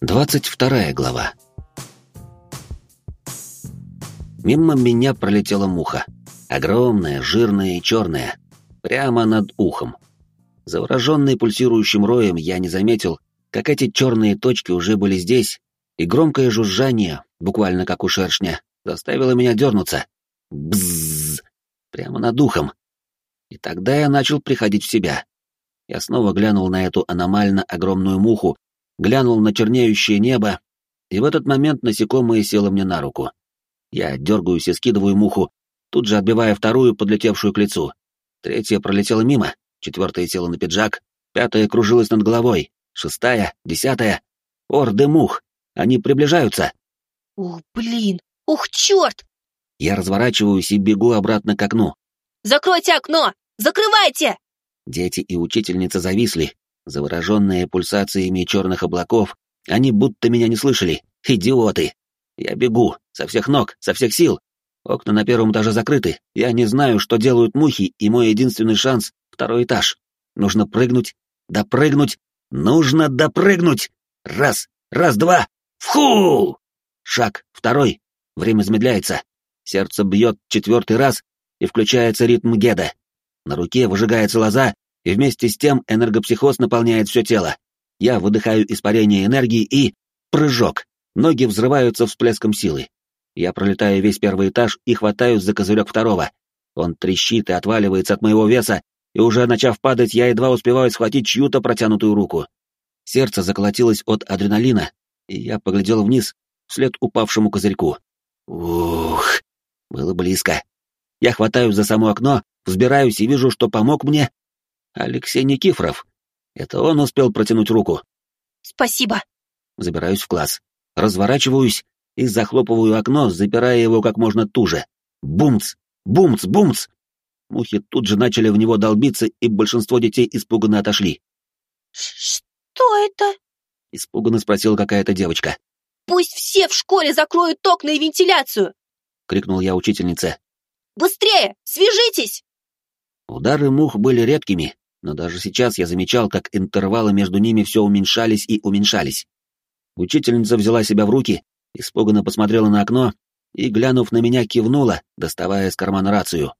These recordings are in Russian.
Двадцать вторая глава. Мимо меня пролетела муха. Огромная, жирная и черная. Прямо над ухом. Завороженный пульсирующим роем, я не заметил, как эти черные точки уже были здесь, и громкое жужжание, буквально как у шершня, заставило меня дернуться. Бззз! Прямо над ухом. И тогда я начал приходить в себя. Я снова глянул на эту аномально огромную муху, глянул на чернеющее небо, и в этот момент насекомое село мне на руку. Я дергаюсь и скидываю муху, тут же отбивая вторую, подлетевшую к лицу. Третья пролетела мимо, четвертая села на пиджак, пятая кружилась над головой, шестая, десятая. Орды мух! Они приближаются! Ух, блин! Ух, черт! Я разворачиваюсь и бегу обратно к окну. Закройте окно! Закрывайте! Дети и учительница зависли, завороженные пульсациями черных облаков, они будто меня не слышали. Идиоты! Я бегу, со всех ног, со всех сил. Окна на первом этаже закрыты, я не знаю, что делают мухи, и мой единственный шанс — второй этаж. Нужно прыгнуть, допрыгнуть, нужно допрыгнуть! Раз, раз, два, фу! Шаг, второй, время замедляется. Сердце бьет четвертый раз, и включается ритм Геда. На руке выжигается лоза, и вместе с тем энергопсихоз наполняет все тело. Я выдыхаю испарение энергии и... Прыжок. Ноги взрываются всплеском силы. Я пролетаю весь первый этаж и хватаюсь за козырек второго. Он трещит и отваливается от моего веса, и уже начав падать, я едва успеваю схватить чью-то протянутую руку. Сердце заколотилось от адреналина, и я поглядел вниз, вслед упавшему козырьку. Ух, было близко. Я хватаюсь за само окно, взбираюсь и вижу, что помог мне Алексей Никифоров. Это он успел протянуть руку. Спасибо. Забираюсь в класс, разворачиваюсь и захлопываю окно, запирая его как можно туже. Бумц! Бумц! Бумц! Мухи тут же начали в него долбиться, и большинство детей испуганно отошли. «Что это?» — испуганно спросила какая-то девочка. «Пусть все в школе закроют окна и вентиляцию!» — крикнул я учительнице. «Быстрее! Свяжитесь!» Удары мух были редкими, но даже сейчас я замечал, как интервалы между ними все уменьшались и уменьшались. Учительница взяла себя в руки, испуганно посмотрела на окно и, глянув на меня, кивнула, доставая из кармана рацию.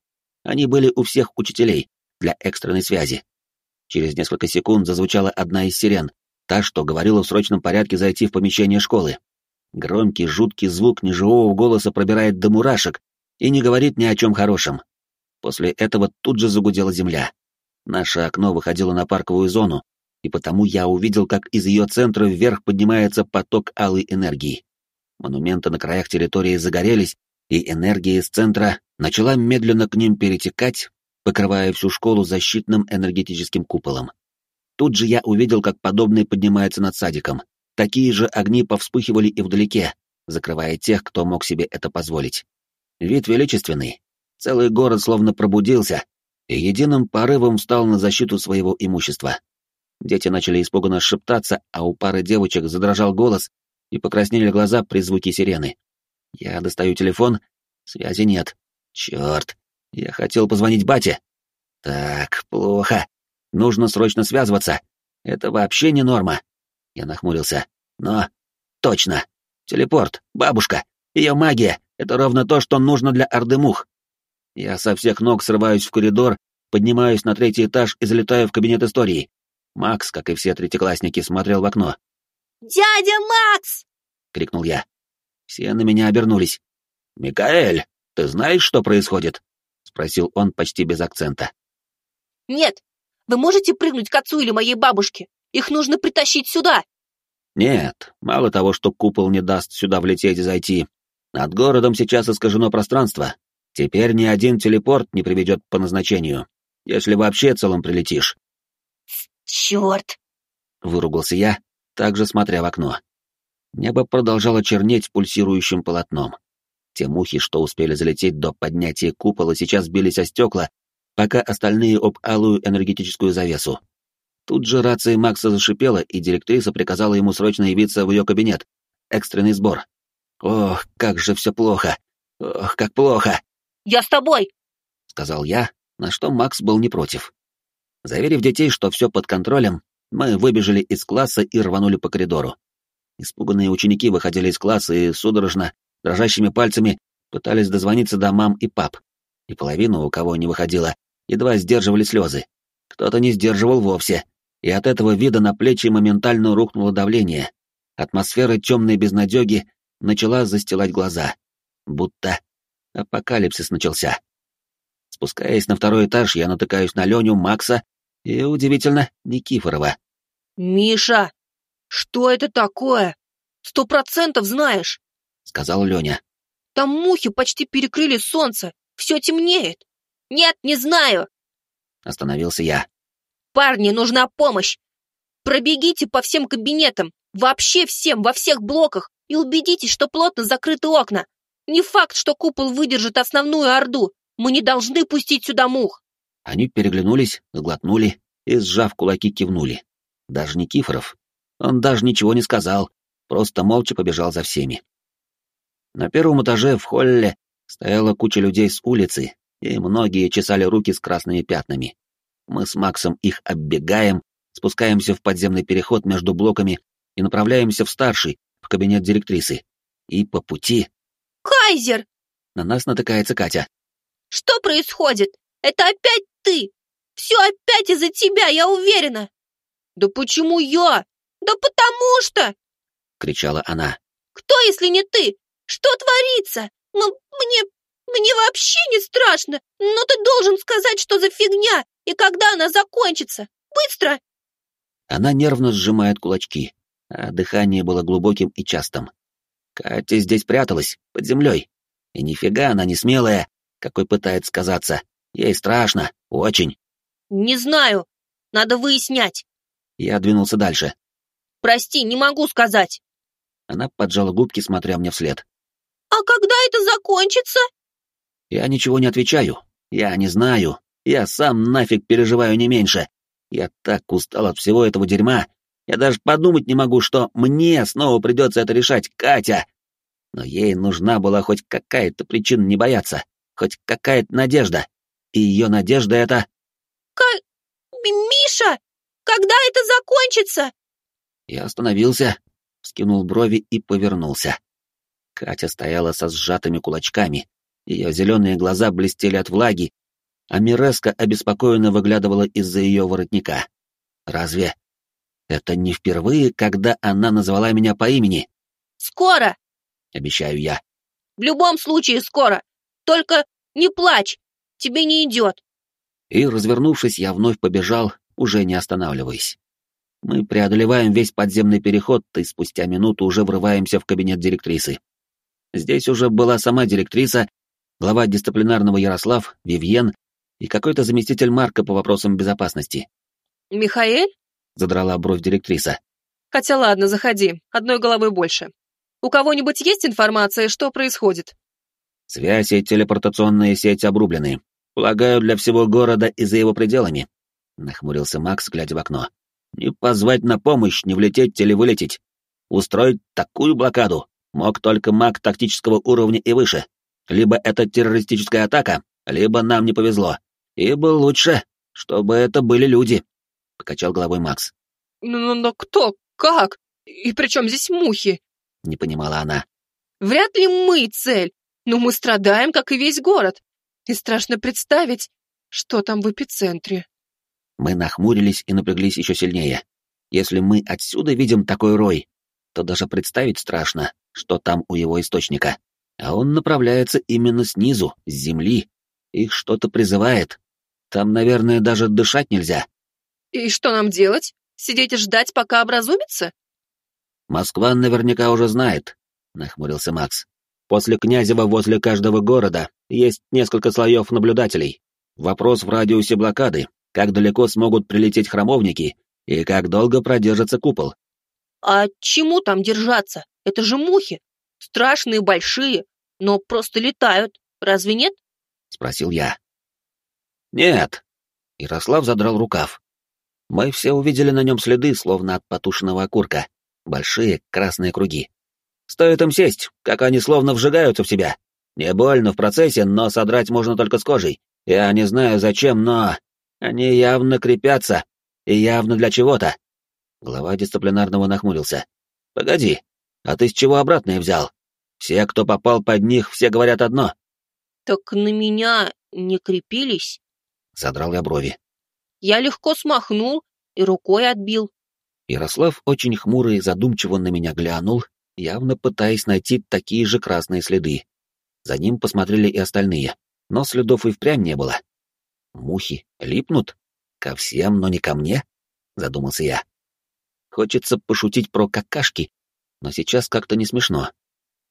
Они были у всех учителей, для экстренной связи. Через несколько секунд зазвучала одна из сирен, та, что говорила в срочном порядке зайти в помещение школы. Громкий, жуткий звук неживого голоса пробирает до мурашек и не говорит ни о чем хорошем. После этого тут же загудела земля. Наше окно выходило на парковую зону, и потому я увидел, как из ее центра вверх поднимается поток алой энергии. Монументы на краях территории загорелись, и энергия из центра начала медленно к ним перетекать, покрывая всю школу защитным энергетическим куполом. Тут же я увидел, как подобный поднимается над садиком. Такие же огни повспыхивали и вдалеке, закрывая тех, кто мог себе это позволить. Вид величественный. Целый город словно пробудился, и единым порывом встал на защиту своего имущества. Дети начали испуганно шептаться, а у пары девочек задрожал голос и покраснели глаза при звуке сирены. Я достаю телефон, связи нет. Черт, я хотел позвонить бате. Так, плохо. Нужно срочно связываться. Это вообще не норма. Я нахмурился. Но... Точно. Телепорт, бабушка, ее магия — это ровно то, что нужно для Орды Мух. Я со всех ног срываюсь в коридор, поднимаюсь на третий этаж и залетаю в кабинет истории. Макс, как и все третьеклассники, смотрел в окно. «Дядя Макс!» — крикнул я. Все на меня обернулись. «Микаэль, ты знаешь, что происходит?» — спросил он почти без акцента. «Нет, вы можете прыгнуть к отцу или моей бабушке? Их нужно притащить сюда!» «Нет, мало того, что купол не даст сюда влететь и зайти. Над городом сейчас искажено пространство, Теперь ни один телепорт не приведет по назначению, если вообще целым прилетишь. Черт! Выругался я, также смотря в окно. Небо продолжало чернеть пульсирующим полотном. Те мухи, что успели залететь до поднятия купола, сейчас бились о стекла, пока остальные об алую энергетическую завесу. Тут же рация Макса зашипела, и директриса приказала ему срочно явиться в ее кабинет. Экстренный сбор. Ох, как же все плохо! Ох, как плохо! Я с тобой!» — сказал я, на что Макс был не против. Заверив детей, что все под контролем, мы выбежали из класса и рванули по коридору. Испуганные ученики выходили из класса и судорожно, дрожащими пальцами, пытались дозвониться до мам и пап. И половина, у кого не выходила, едва сдерживали слезы. Кто-то не сдерживал вовсе, и от этого вида на плечи моментально рухнуло давление. Атмосфера темной безнадеги начала застилать глаза. Будто апокалипсис начался. Спускаясь на второй этаж, я натыкаюсь на Леню, Макса и, удивительно, Никифорова. «Миша, что это такое? Сто процентов знаешь!» — сказал Леня. «Там мухи почти перекрыли солнце, все темнеет». «Нет, не знаю!» — остановился я. «Парни, нужна помощь! Пробегите по всем кабинетам, вообще всем, во всех блоках, и убедитесь, что плотно закрыты окна. Не факт, что купол выдержит основную орду. Мы не должны пустить сюда мух!» Они переглянулись, сглотнули и, сжав кулаки, кивнули. Даже Никифоров. Он даже ничего не сказал, просто молча побежал за всеми. На первом этаже в холле стояла куча людей с улицы, и многие чесали руки с красными пятнами. Мы с Максом их оббегаем, спускаемся в подземный переход между блоками и направляемся в старший, в кабинет директрисы. И по пути... «Кайзер!» На нас натыкается Катя. «Что происходит? Это опять ты! Все опять из-за тебя, я уверена!» «Да почему я? Да потому что!» — кричала она. «Кто, если не ты? Что творится? Ну, мне... мне вообще не страшно, но ты должен сказать, что за фигня и когда она закончится. Быстро!» Она нервно сжимает кулачки, а дыхание было глубоким и частым. Катя здесь пряталась, под землей. И нифига она не смелая, какой пытается казаться. Ей страшно, очень. «Не знаю. Надо выяснять». Я двинулся дальше. «Прости, не могу сказать». Она поджала губки, смотря мне вслед. «А когда это закончится?» Я ничего не отвечаю. Я не знаю. Я сам нафиг переживаю не меньше. Я так устал от всего этого дерьма. Я даже подумать не могу, что мне снова придется это решать, Катя. Но ей нужна была хоть какая-то причина не бояться, хоть какая-то надежда. И ее надежда — это... К... Миша! Когда это закончится?» Я остановился, скинул брови и повернулся. Катя стояла со сжатыми кулачками, ее зеленые глаза блестели от влаги, а Миреска обеспокоенно выглядывала из-за ее воротника. Разве это не впервые, когда она назвала меня по имени? «Скоро!» — обещаю я. «В любом случае скоро! Только не плачь! Тебе не идет!» И, развернувшись, я вновь побежал, уже не останавливаясь. Мы преодолеваем весь подземный переход и спустя минуту уже врываемся в кабинет директрисы. Здесь уже была сама директриса, глава дисциплинарного Ярослав, Вивьен и какой-то заместитель Марка по вопросам безопасности. «Михаэль?» — задрала бровь директриса. «Хотя ладно, заходи, одной головы больше. У кого-нибудь есть информация, что происходит?» «Связь и телепортационная сеть обрублены. Полагаю, для всего города и за его пределами нахмурился Макс, глядя в окно. Не позвать на помощь, не влететь или вылететь. Устроить такую блокаду мог только маг тактического уровня и выше. Либо это террористическая атака, либо нам не повезло. Ибо лучше, чтобы это были люди, — покачал головой Макс. «Но, «Ну, но кто? Как? И при чем здесь мухи?» — не понимала она. «Вряд ли мы цель, но мы страдаем, как и весь город. И страшно представить, что там в эпицентре». Мы нахмурились и напряглись еще сильнее. Если мы отсюда видим такой рой, то даже представить страшно, что там у его источника. А он направляется именно снизу, с земли. Их что-то призывает. Там, наверное, даже дышать нельзя. И что нам делать? Сидеть и ждать, пока образумится? Москва наверняка уже знает, нахмурился Макс. После Князева возле каждого города есть несколько слоев наблюдателей. Вопрос в радиусе блокады, как далеко смогут прилететь храмовники и как долго продержится купол. А чему там держаться? Это же мухи. Страшные, большие, но просто летают. Разве нет? Спросил я. Нет. Ярослав задрал рукав. Мы все увидели на нем следы, словно от потушенного окурка. Большие красные круги. Стоит им сесть, как они словно вжигаются в тебя. Не больно в процессе, но содрать можно только с кожей. Я не знаю зачем, но... Они явно крепятся, и явно для чего-то. Глава дисциплинарного нахмурился. Погоди, А ты с чего обратное взял? Все, кто попал под них, все говорят одно. Так на меня не крепились? Задрал я брови. Я легко смахнул и рукой отбил. Ярослав очень хмуро и задумчиво на меня глянул, явно пытаясь найти такие же красные следы. За ним посмотрели и остальные, но следов и впрямь не было. Мухи липнут? Ко всем, но не ко мне? Задумался я. Хочется пошутить про какашки, но сейчас как-то не смешно.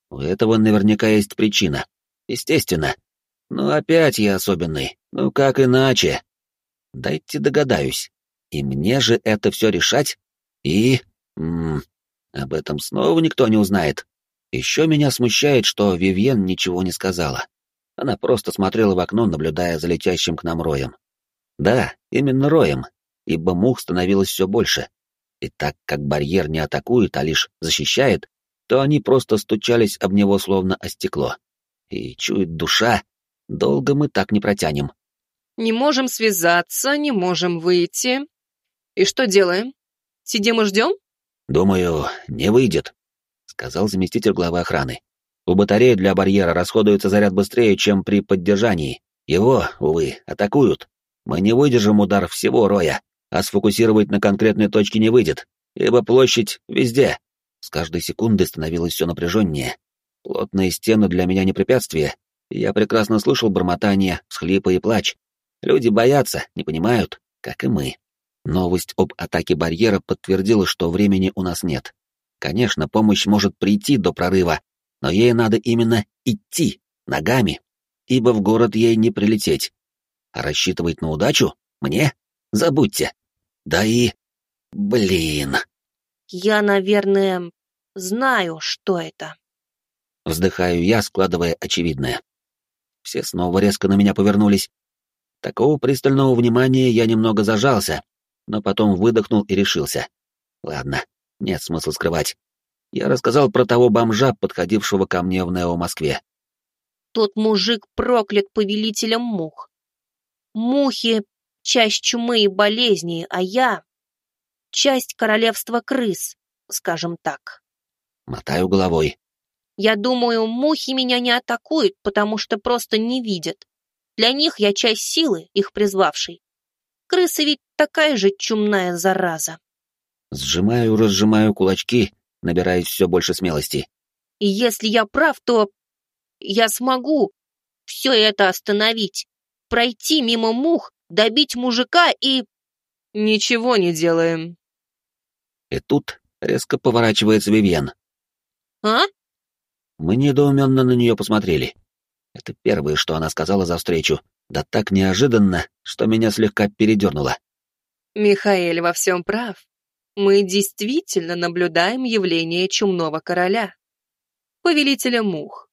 У этого наверняка есть причина. Естественно. Но опять я особенный. Ну как иначе? Дайте догадаюсь. И мне же это все решать? И... М -м, об этом снова никто не узнает. Еще меня смущает, что Вивьен ничего не сказала. Она просто смотрела в окно, наблюдая за летящим к нам роем. Да, именно роем, ибо мух становилось все больше. И так как барьер не атакует, а лишь защищает, то они просто стучались об него словно о стекло. И чует душа, долго мы так не протянем. Не можем связаться, не можем выйти. И что делаем? Сидим и ждем? Думаю, не выйдет, сказал заместитель главы охраны. У батареи для барьера расходуется заряд быстрее, чем при поддержании. Его, увы, атакуют. Мы не выдержим удар всего роя, а сфокусировать на конкретной точке не выйдет, ибо площадь везде. С каждой секунды становилось все напряженнее. Плотные стены для меня не препятствие. Я прекрасно слышал бормотание, всхлипы и плач. Люди боятся, не понимают, как и мы. Новость об атаке барьера подтвердила, что времени у нас нет. Конечно, помощь может прийти до прорыва, но ей надо именно идти, ногами, ибо в город ей не прилететь. А рассчитывать на удачу? Мне? Забудьте. Да и... Блин. Я, наверное, знаю, что это. Вздыхаю я, складывая очевидное. Все снова резко на меня повернулись. Такого пристального внимания я немного зажался, но потом выдохнул и решился. Ладно, нет смысла скрывать я рассказал про того бомжа, подходившего ко мне в Нео-Москве. Тот мужик проклят повелителем мух. Мухи — часть чумы и болезни, а я — часть королевства крыс, скажем так. Мотаю головой. Я думаю, мухи меня не атакуют, потому что просто не видят. Для них я часть силы, их призвавшей. Крысы ведь такая же чумная зараза. Сжимаю-разжимаю кулачки, набираясь все больше смелости. И если я прав, то я смогу все это остановить, пройти мимо мух, добить мужика и... Ничего не делаем. И тут резко поворачивается Вивьен. А? Мы недоуменно на нее посмотрели. Это первое, что она сказала за встречу, да так неожиданно, что меня слегка передернуло. Михаэль во всем прав мы действительно наблюдаем явление чумного короля, повелителя мух.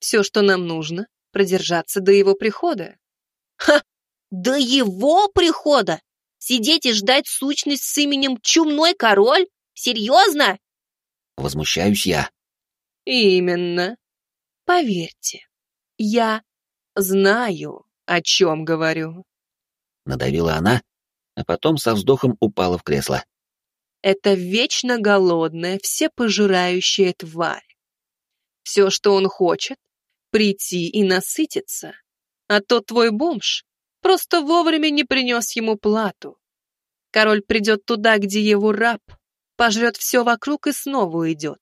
Все, что нам нужно, продержаться до его прихода. Ха! До его прихода? Сидеть и ждать сущность с именем Чумной Король? Серьезно? Возмущаюсь я. Именно. Поверьте, я знаю, о чем говорю. Надавила она, а потом со вздохом упала в кресло это вечно голодная, всепожирающая тварь. Все, что он хочет, прийти и насытиться. А тот твой бомж просто вовремя не принес ему плату. Король придет туда, где его раб, пожрет все вокруг и снова уйдет.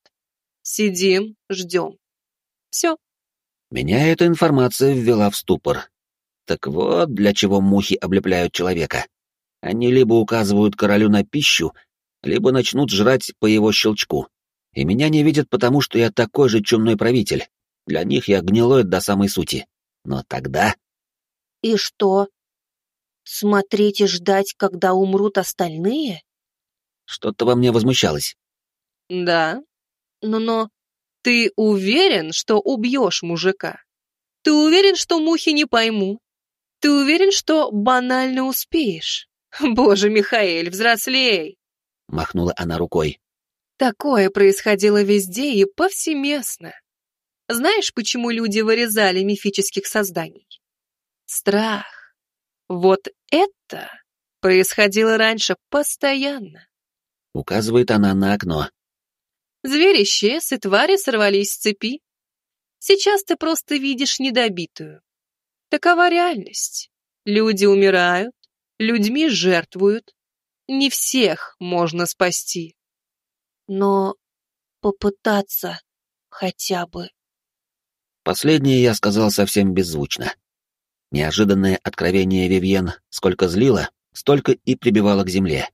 Сидим, ждем. Все. Меня эта информация ввела в ступор. Так вот, для чего мухи облепляют человека. Они либо указывают королю на пищу, либо начнут жрать по его щелчку. И меня не видят потому, что я такой же чумной правитель. Для них я гнилой до самой сути. Но тогда... И что? Смотреть и ждать, когда умрут остальные? Что-то во мне возмущалось. Да. Но-но... Ты уверен, что убьешь мужика? Ты уверен, что мухи не пойму? Ты уверен, что банально успеешь? Боже, Михаэль, взрослей! махнула она рукой. Такое происходило везде и повсеместно. Знаешь, почему люди вырезали мифических созданий? Страх. Вот это происходило раньше постоянно. Указывает она на окно. Зверь исчез, и твари сорвались с цепи. Сейчас ты просто видишь недобитую. Такова реальность. Люди умирают, людьми жертвуют. Не всех можно спасти. Но попытаться хотя бы. Последнее я сказал совсем беззвучно. Неожиданное откровение Вивьен сколько злило, столько и прибивало к земле.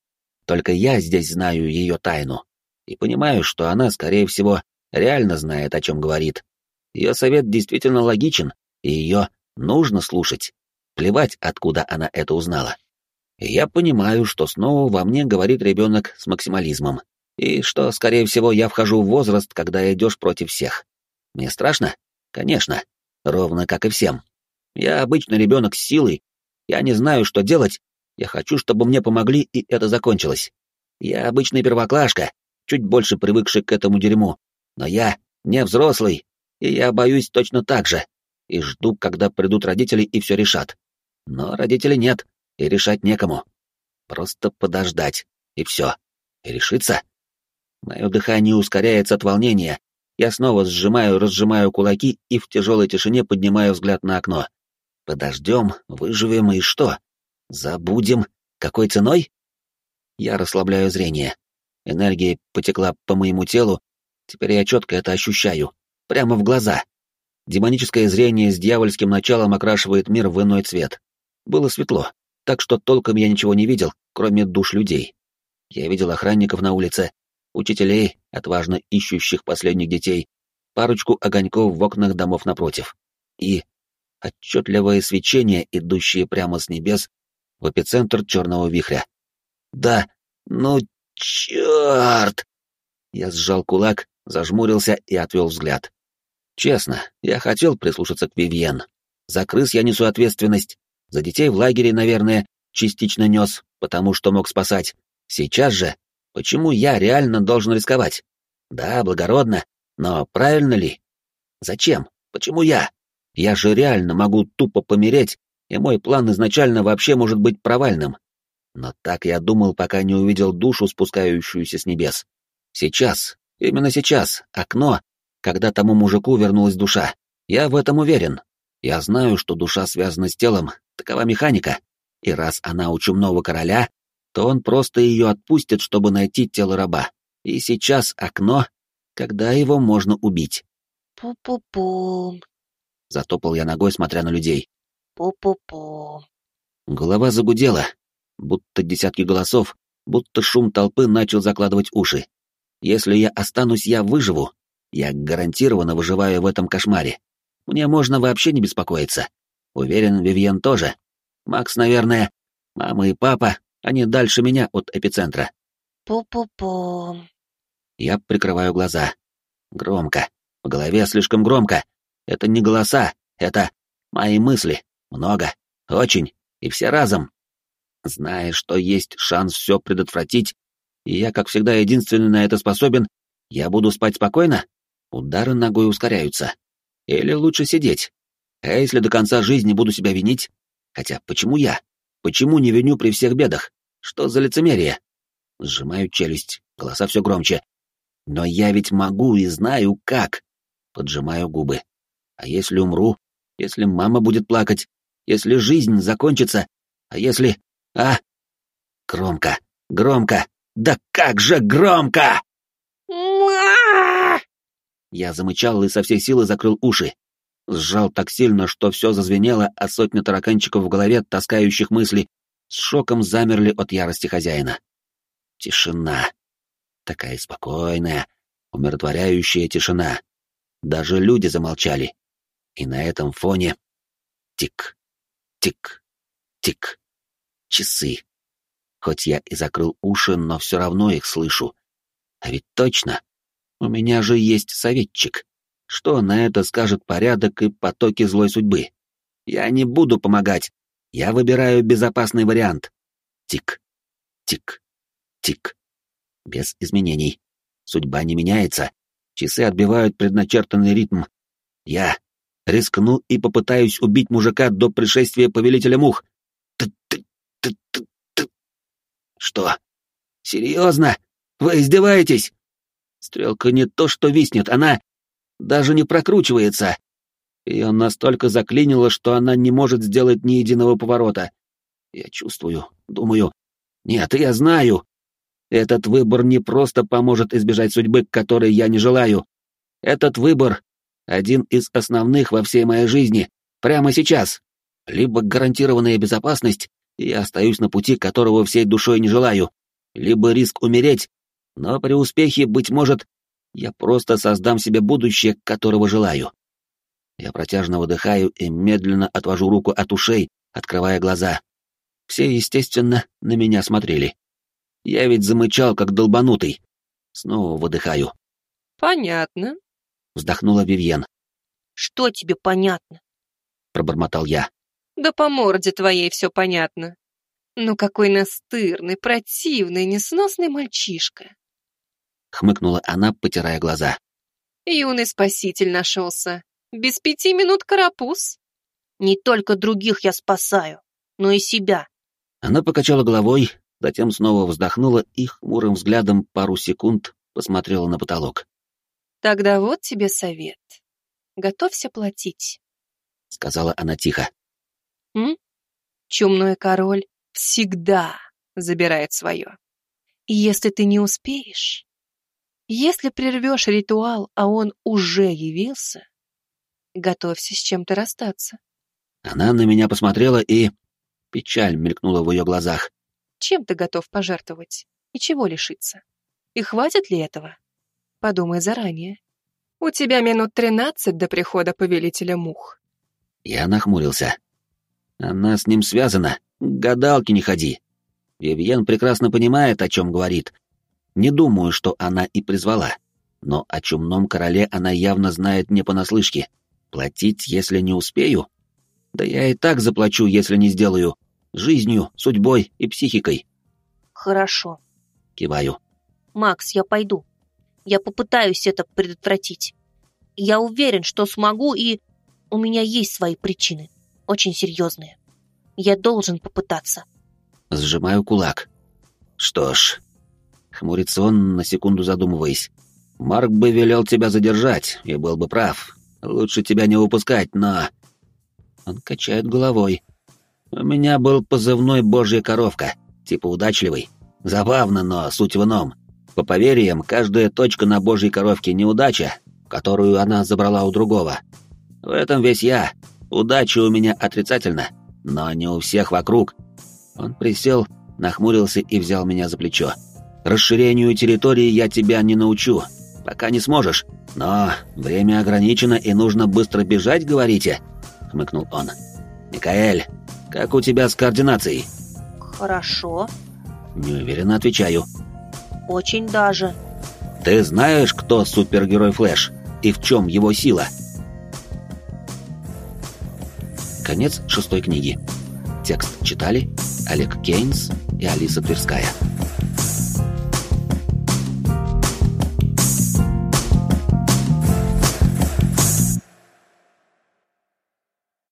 Только я здесь знаю ее тайну. И понимаю, что она, скорее всего, реально знает, о чем говорит. Ее совет действительно логичен, и ее нужно слушать. Плевать, откуда она это узнала. Я понимаю, что снова во мне говорит ребенок с максимализмом, и что, скорее всего, я вхожу в возраст, когда идешь против всех. Мне страшно? Конечно. Ровно как и всем. Я обычный ребенок с силой. Я не знаю, что делать. Я хочу, чтобы мне помогли, и это закончилось. Я обычный первоклашка, чуть больше привыкший к этому дерьму. Но я не взрослый, и я боюсь точно так же. И жду, когда придут родители и все решат. Но родителей нет, и решать некому. Просто подождать, и все. И решиться. Мое дыхание ускоряется от волнения. Я снова сжимаю, разжимаю кулаки и в тяжелой тишине поднимаю взгляд на окно. Подождем, выживем и что? Забудем? Какой ценой? Я расслабляю зрение. Энергия потекла по моему телу, теперь я четко это ощущаю. Прямо в глаза. Демоническое зрение с дьявольским началом окрашивает мир в иной цвет. Было светло, так что толком я ничего не видел, кроме душ людей. Я видел охранников на улице, учителей, отважно ищущих последних детей, парочку огоньков в окнах домов напротив. И отчетливое свечение, идущее прямо с небес в эпицентр черного вихря. Да, ну черт! Я сжал кулак, зажмурился и отвел взгляд. Честно, я хотел прислушаться к Вивьен. За крыс я несу ответственность, за детей в лагере, наверное, частично нес, потому что мог спасать. Сейчас же, почему я реально должен рисковать? Да, благородно, но правильно ли? Зачем? Почему я? Я же реально могу тупо помереть, и мой план изначально вообще может быть провальным. Но так я думал, пока не увидел душу, спускающуюся с небес. Сейчас, именно сейчас, окно, когда тому мужику вернулась душа. Я в этом уверен. Я знаю, что душа связана с телом, такова механика. И раз она у чумного короля, то он просто ее отпустит, чтобы найти тело раба. И сейчас окно, когда его можно убить. Пу-пу-пу, Затопал я ногой, смотря на людей. Пу-пу-пу. Голова загудела, будто десятки голосов, будто шум толпы начал закладывать уши. Если я останусь, я выживу. Я гарантированно выживаю в этом кошмаре. Мне можно вообще не беспокоиться. Уверен, Вивьен тоже. Макс, наверное, мама и папа, они дальше меня от эпицентра. Пу-пу-пу. Я прикрываю глаза. Громко. В голове слишком громко. Это не голоса, это мои мысли. Много, очень, и все разом. Зная, что есть шанс все предотвратить, и я, как всегда, единственный на это способен, я буду спать спокойно? Удары ногой ускоряются. Или лучше сидеть? А если до конца жизни буду себя винить? Хотя, почему я? Почему не виню при всех бедах? Что за лицемерие? Сжимаю челюсть, голоса все громче. Но я ведь могу и знаю как. Поджимаю губы. А если умру? Если мама будет плакать? Если жизнь закончится? А если... А? Громко, громко. Да как же громко! Я замычал и со всей силы закрыл уши. Сжал так сильно, что все зазвенело, а сотня тараканчиков в голове, таскающих мысли, с шоком замерли от ярости хозяина. Тишина. Такая спокойная, умиротворяющая тишина. Даже люди замолчали. И на этом фоне тик, тик, тик. Часы. Хоть я и закрыл уши, но все равно их слышу. А ведь точно. У меня же есть советчик. Что на это скажет порядок и потоки злой судьбы? Я не буду помогать. Я выбираю безопасный вариант. Тик, тик, тик. Без изменений. Судьба не меняется. Часы отбивают предначертанный ритм. Я Рискну и попытаюсь убить мужика до пришествия повелителя мух. Т -т Что? Серьезно? Вы издеваетесь? Стрелка не то что виснет, она даже не прокручивается. Ее настолько заклинило, что она не может сделать ни единого поворота. Я чувствую, думаю. Нет, я знаю. Этот выбор не просто поможет избежать судьбы, которой я не желаю. Этот выбор — один из основных во всей моей жизни, прямо сейчас. Либо гарантированная безопасность, и я остаюсь на пути, которого всей душой не желаю, либо риск умереть, но при успехе, быть может, я просто создам себе будущее, которого желаю. Я протяжно выдыхаю и медленно отвожу руку от ушей, открывая глаза. Все, естественно, на меня смотрели. Я ведь замычал, как долбанутый. Снова выдыхаю. «Понятно», — вздохнула Вивьен. «Что тебе понятно?» — пробормотал я. «Да по морде твоей все понятно. Ну какой настырный, противный, несносный мальчишка!» Хмыкнула она, потирая глаза. «Юный спаситель нашелся. Без пяти минут карапуз. Не только других я спасаю, но и себя». Она покачала головой, затем снова вздохнула и хмурым взглядом пару секунд посмотрела на потолок. «Тогда вот тебе совет. Готовься платить», — сказала она тихо. «М? Чумной король всегда забирает свое. И если ты не успеешь, если прервешь ритуал, а он уже явился, готовься с чем-то расстаться. Она на меня посмотрела, и печаль мелькнула в ее глазах. Чем ты готов пожертвовать и чего лишиться? И хватит ли этого? Подумай заранее. У тебя минут тринадцать до прихода повелителя мух. Я нахмурился. Она с ним связана, к гадалке не ходи. Вивьен прекрасно понимает, о чем говорит. Не думаю, что она и призвала. Но о чумном короле она явно знает не понаслышке. Платить, если не успею? Да я и так заплачу, если не сделаю. Жизнью, судьбой и психикой. Хорошо. Киваю. Макс, я пойду. Я попытаюсь это предотвратить. Я уверен, что смогу, и у меня есть свои причины. Очень серьезные. Я должен попытаться. Сжимаю кулак. Что ж, хмурится он, на секунду задумываясь. Марк бы велел тебя задержать, и был бы прав. Лучше тебя не выпускать, но... Он качает головой. У меня был позывной «Божья коровка», типа удачливый. Забавно, но суть в ином. По поверьям, каждая точка на Божьей коровке неудача, которую она забрала у другого. В этом весь я. Удача у меня отрицательна но не у всех вокруг. Он присел, нахмурился и взял меня за плечо. Расширению территории я тебя не научу, пока не сможешь. Но время ограничено и нужно быстро бежать, говорите? Хмыкнул он. Микаэль, как у тебя с координацией? Хорошо. Неуверенно отвечаю. Очень даже. Ты знаешь, кто супергерой Флэш и в чем его сила? Конец шестой книги. Текст читали Олег Кейнс и Алиса Тверская.